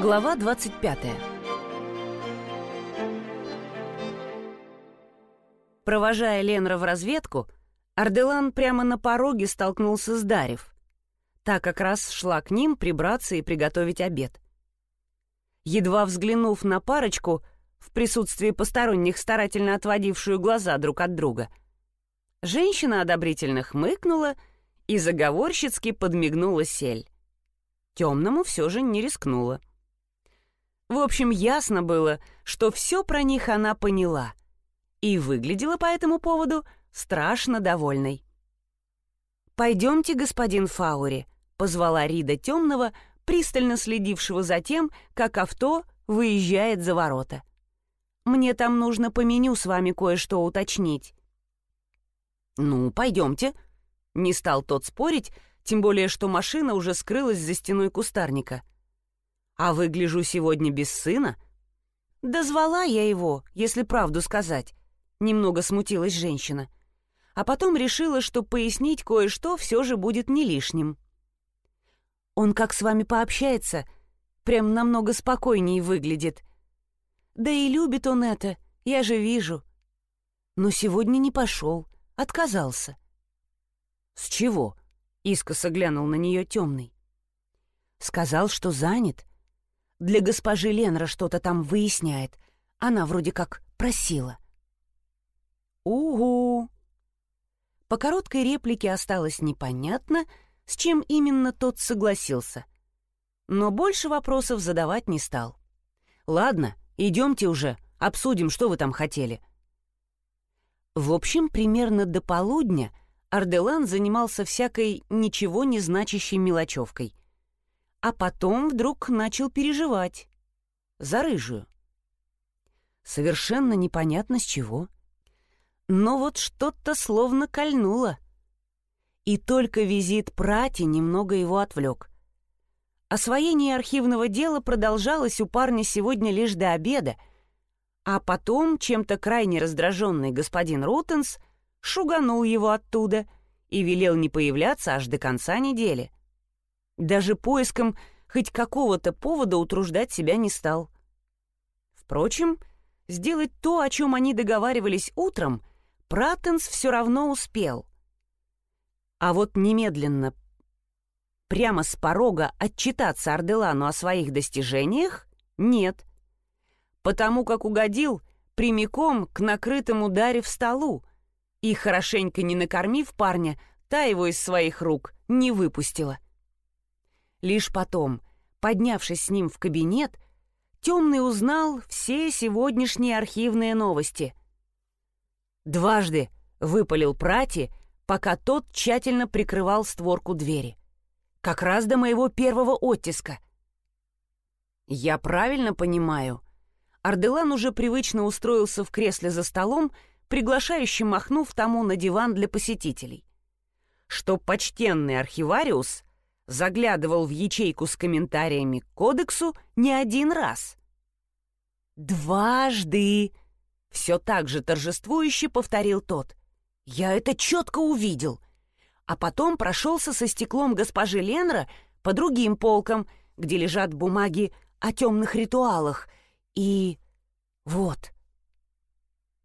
Глава 25 Провожая Ленра в разведку, Арделан прямо на пороге столкнулся с Дарев. Та как раз шла к ним прибраться и приготовить обед. Едва взглянув на парочку, в присутствии посторонних старательно отводившую глаза друг от друга, женщина одобрительно хмыкнула и заговорщицки подмигнула сель. Темному все же не рискнула. В общем, ясно было, что все про них она поняла и выглядела по этому поводу страшно довольной. «Пойдемте, господин Фаури», — позвала Рида Темного, пристально следившего за тем, как авто выезжает за ворота. «Мне там нужно по меню с вами кое-что уточнить». «Ну, пойдемте», — не стал тот спорить, тем более что машина уже скрылась за стеной кустарника. «А выгляжу сегодня без сына?» «Да звала я его, если правду сказать», — немного смутилась женщина. А потом решила, что пояснить кое-что все же будет не лишним. «Он как с вами пообщается, прям намного спокойнее выглядит. Да и любит он это, я же вижу. Но сегодня не пошел, отказался». «С чего?» Искоса глянул на нее темный. Сказал, что занят. Для госпожи Ленра что-то там выясняет. Она вроде как просила. «Угу!» По короткой реплике осталось непонятно, с чем именно тот согласился. Но больше вопросов задавать не стал. «Ладно, идемте уже, обсудим, что вы там хотели». В общем, примерно до полудня Арделан занимался всякой ничего не значащей мелочевкой. А потом вдруг начал переживать. За рыжую. Совершенно непонятно с чего. Но вот что-то словно кольнуло. И только визит Прати немного его отвлек. Освоение архивного дела продолжалось у парня сегодня лишь до обеда, а потом чем-то крайне раздраженный господин Рутенс — шуганул его оттуда и велел не появляться аж до конца недели. Даже поиском хоть какого-то повода утруждать себя не стал. Впрочем, сделать то, о чем они договаривались утром, Пратенс все равно успел. А вот немедленно прямо с порога отчитаться Арделану о своих достижениях нет. Потому как угодил прямиком к накрытому даре в столу, и, хорошенько не накормив парня, та его из своих рук не выпустила. Лишь потом, поднявшись с ним в кабинет, Темный узнал все сегодняшние архивные новости. Дважды выпалил Прати, пока тот тщательно прикрывал створку двери. Как раз до моего первого оттиска. «Я правильно понимаю?» Арделан уже привычно устроился в кресле за столом приглашающе махнув тому на диван для посетителей. Что почтенный архивариус заглядывал в ячейку с комментариями к кодексу не один раз. «Дважды!» — все так же торжествующе повторил тот. «Я это четко увидел!» А потом прошелся со стеклом госпожи Ленра по другим полкам, где лежат бумаги о темных ритуалах. И вот —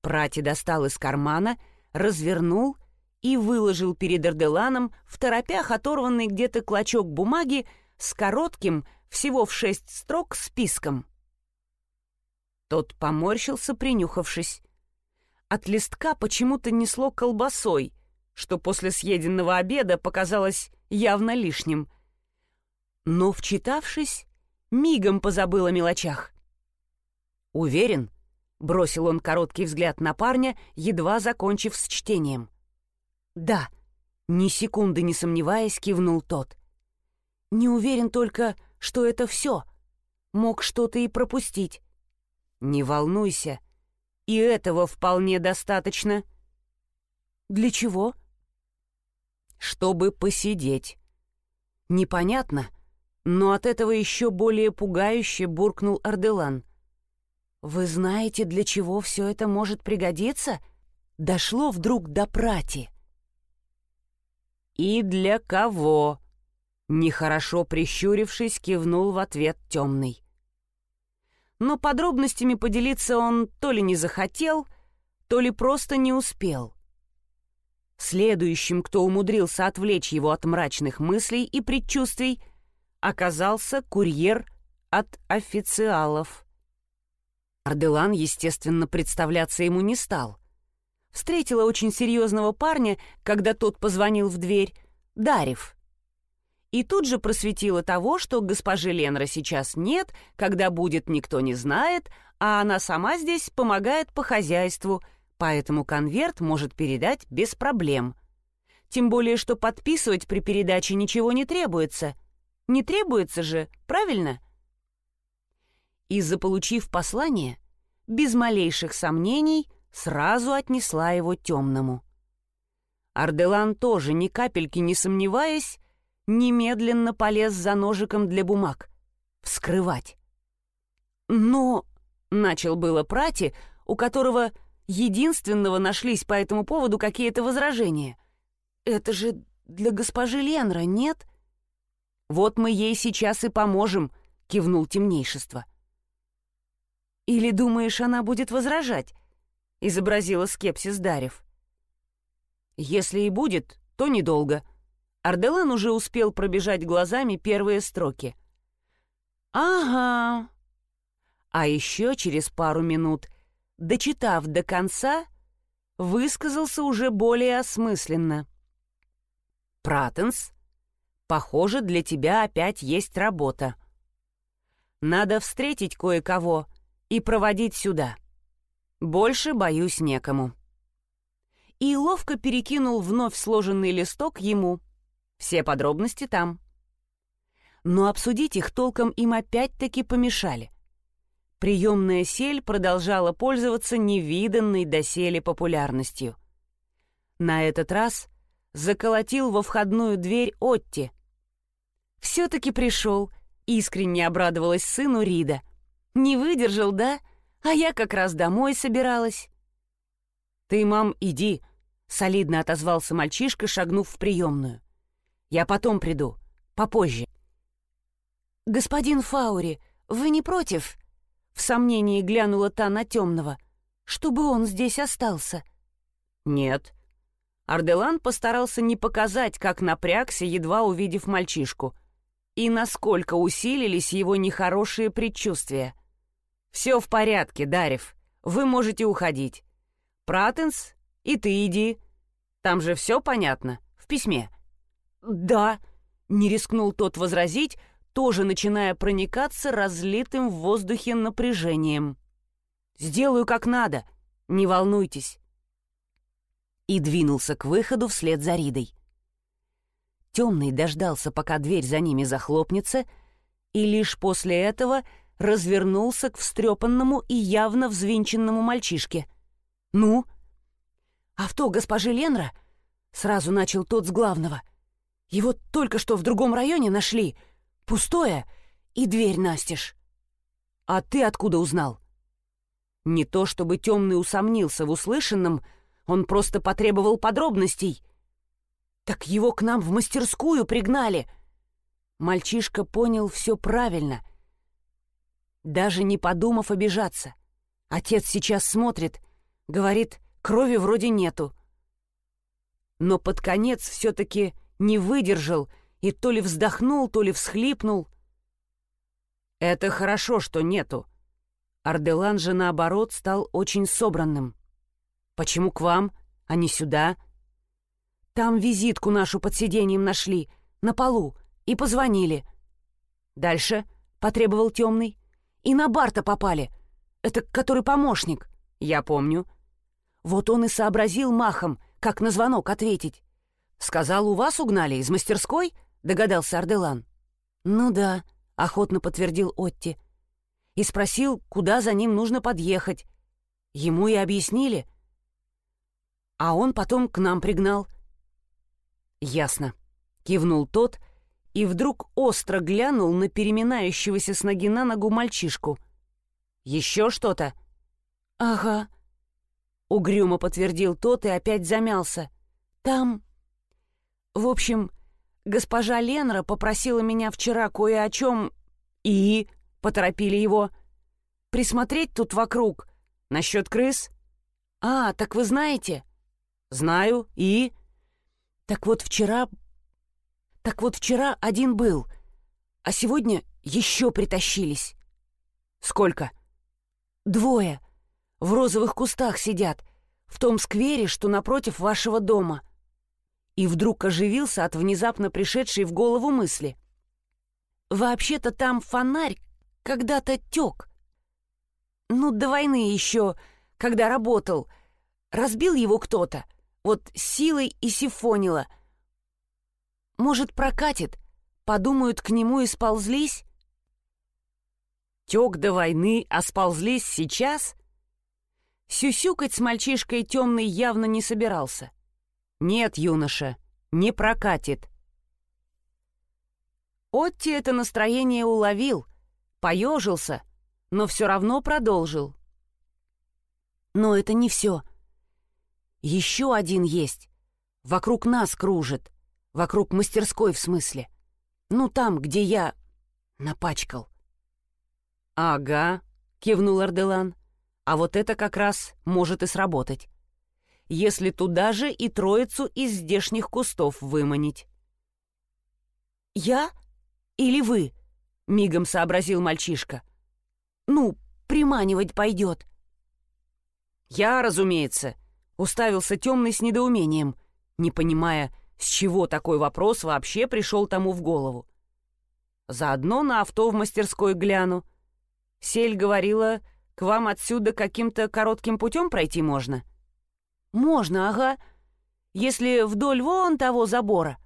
Прати достал из кармана, развернул и выложил перед Арделаном в торопях оторванный где-то клочок бумаги с коротким, всего в шесть строк, списком. Тот поморщился, принюхавшись. От листка почему-то несло колбасой, что после съеденного обеда показалось явно лишним. Но, вчитавшись, мигом позабыл о мелочах. «Уверен?» Бросил он короткий взгляд на парня, едва закончив с чтением. «Да», — ни секунды не сомневаясь, кивнул тот. «Не уверен только, что это все. Мог что-то и пропустить». «Не волнуйся. И этого вполне достаточно». «Для чего?» «Чтобы посидеть». «Непонятно, но от этого еще более пугающе буркнул Арделан. «Вы знаете, для чего все это может пригодиться?» Дошло вдруг до прати. «И для кого?» Нехорошо прищурившись, кивнул в ответ темный. но подробностями поделиться он то ли не захотел, то ли просто не успел. Следующим, кто умудрился отвлечь его от мрачных мыслей и предчувствий, оказался курьер от официалов. Арделан, естественно, представляться ему не стал. Встретила очень серьезного парня, когда тот позвонил в дверь, Дарев. И тут же просветила того, что госпожи Ленра сейчас нет, когда будет, никто не знает, а она сама здесь помогает по хозяйству — поэтому конверт может передать без проблем. Тем более, что подписывать при передаче ничего не требуется. Не требуется же, правильно? И заполучив послание, без малейших сомнений сразу отнесла его темному. Арделан тоже, ни капельки не сомневаясь, немедленно полез за ножиком для бумаг. Вскрывать. Но... Начал было Прати, у которого единственного нашлись по этому поводу какие-то возражения. «Это же для госпожи Ленра, нет?» «Вот мы ей сейчас и поможем», — кивнул темнейшество. «Или думаешь, она будет возражать?» — изобразила скепсис Дарев. «Если и будет, то недолго». Арделан уже успел пробежать глазами первые строки. «Ага». А еще через пару минут — дочитав до конца, высказался уже более осмысленно. «Пратенс, похоже, для тебя опять есть работа. Надо встретить кое-кого и проводить сюда. Больше, боюсь, некому». И ловко перекинул вновь сложенный листок ему. Все подробности там. Но обсудить их толком им опять-таки помешали приемная сель продолжала пользоваться невиданной доселе популярностью. На этот раз заколотил во входную дверь Отти. «Все-таки пришел», — искренне обрадовалась сыну Рида. «Не выдержал, да? А я как раз домой собиралась». «Ты, мам, иди», — солидно отозвался мальчишка, шагнув в приемную. «Я потом приду, попозже». «Господин Фаури, вы не против?» В сомнении глянула та на темного. Чтобы он здесь остался. Нет. Арделан постарался не показать, как напрягся, едва увидев мальчишку. И насколько усилились его нехорошие предчувствия. «Все в порядке, Дарев. Вы можете уходить. Пратенс, и ты иди. Там же все понятно, в письме». «Да», — не рискнул тот возразить, тоже начиная проникаться разлитым в воздухе напряжением. «Сделаю как надо, не волнуйтесь». И двинулся к выходу вслед за Ридой. Темный дождался, пока дверь за ними захлопнется, и лишь после этого развернулся к встрепанному и явно взвинченному мальчишке. «Ну?» «Авто госпожи Ленра?» — сразу начал тот с главного. «Его только что в другом районе нашли», Пустое и дверь настежь. А ты откуда узнал? Не то чтобы темный усомнился в услышанном, он просто потребовал подробностей. Так его к нам в мастерскую пригнали. Мальчишка понял все правильно, даже не подумав обижаться. Отец сейчас смотрит, говорит, крови вроде нету. Но под конец все-таки не выдержал и то ли вздохнул, то ли всхлипнул. «Это хорошо, что нету». Арделан же, наоборот, стал очень собранным. «Почему к вам, а не сюда?» «Там визитку нашу под сиденьем нашли, на полу, и позвонили». «Дальше?» — потребовал темный. «И на Барта попали. Это который помощник». «Я помню». Вот он и сообразил махом, как на звонок ответить. «Сказал, у вас угнали из мастерской?» — догадался Арделан. «Ну да», — охотно подтвердил Отти. И спросил, куда за ним нужно подъехать. Ему и объяснили. А он потом к нам пригнал. «Ясно», — кивнул тот и вдруг остро глянул на переминающегося с ноги на ногу мальчишку. «Еще что-то?» «Ага», — угрюмо подтвердил тот и опять замялся. «Там...» «В общем, Госпожа Ленра попросила меня вчера кое о чем... И... Поторопили его. присмотреть тут вокруг. Насчет крыс? А, так вы знаете? Знаю. И? Так вот вчера... Так вот вчера один был, а сегодня еще притащились. Сколько? Двое. В розовых кустах сидят, в том сквере, что напротив вашего дома. И вдруг оживился от внезапно пришедшей в голову мысли. Вообще-то там фонарь когда-то тек. Ну, до войны еще, когда работал. Разбил его кто-то, вот силой и сифонило. Может, прокатит, подумают, к нему и сползлись? Тек до войны, а сползлись сейчас? Сюсюкать с мальчишкой темный явно не собирался. Нет, юноша, не прокатит. Отти это настроение уловил, поежился, но все равно продолжил. Но это не все. Еще один есть. Вокруг нас кружит. Вокруг мастерской, в смысле. Ну, там, где я напачкал. «Ага», — кивнул Арделан. «А вот это как раз может и сработать. Если туда же и троицу из здешних кустов выманить». «Я или вы?» — мигом сообразил мальчишка. «Ну, приманивать пойдет». «Я, разумеется», — уставился темный с недоумением, не понимая, с чего такой вопрос вообще пришел тому в голову. Заодно на авто в мастерской гляну — Сель говорила, к вам отсюда каким-то коротким путем пройти можно? Можно, ага. Если вдоль вон того забора.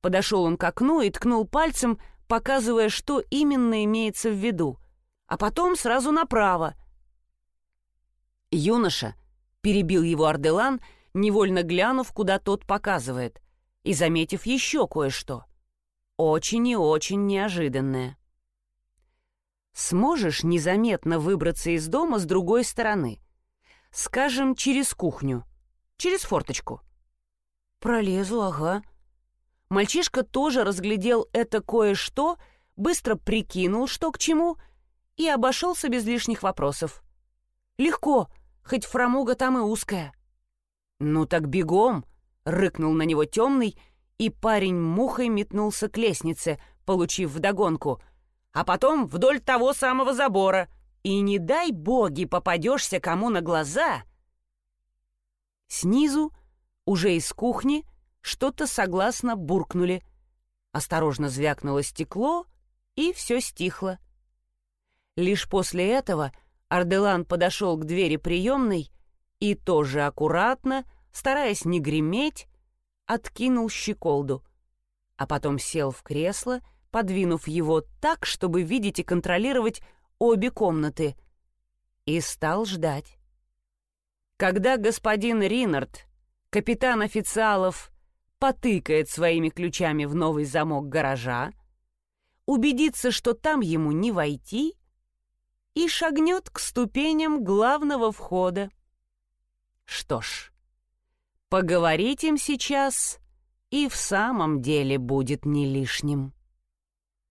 Подошел он к окну и ткнул пальцем, показывая, что именно имеется в виду, а потом сразу направо. Юноша перебил его Арделан, невольно глянув, куда тот показывает, и заметив еще кое-что. Очень и очень неожиданное сможешь незаметно выбраться из дома с другой стороны. Скажем, через кухню, через форточку. Пролезу, ага. Мальчишка тоже разглядел это кое-что, быстро прикинул, что к чему, и обошелся без лишних вопросов. Легко, хоть фрамуга там и узкая. «Ну так бегом!» — рыкнул на него темный, и парень мухой метнулся к лестнице, получив вдогонку — а потом вдоль того самого забора. И не дай боги попадешься кому на глаза. Снизу, уже из кухни, что-то согласно буркнули. Осторожно звякнуло стекло, и все стихло. Лишь после этого Арделан подошел к двери приемной и тоже аккуратно, стараясь не греметь, откинул щеколду, а потом сел в кресло подвинув его так, чтобы видеть и контролировать обе комнаты, и стал ждать. Когда господин Ринард, капитан официалов, потыкает своими ключами в новый замок гаража, убедится, что там ему не войти, и шагнет к ступеням главного входа. Что ж, поговорить им сейчас и в самом деле будет не лишним.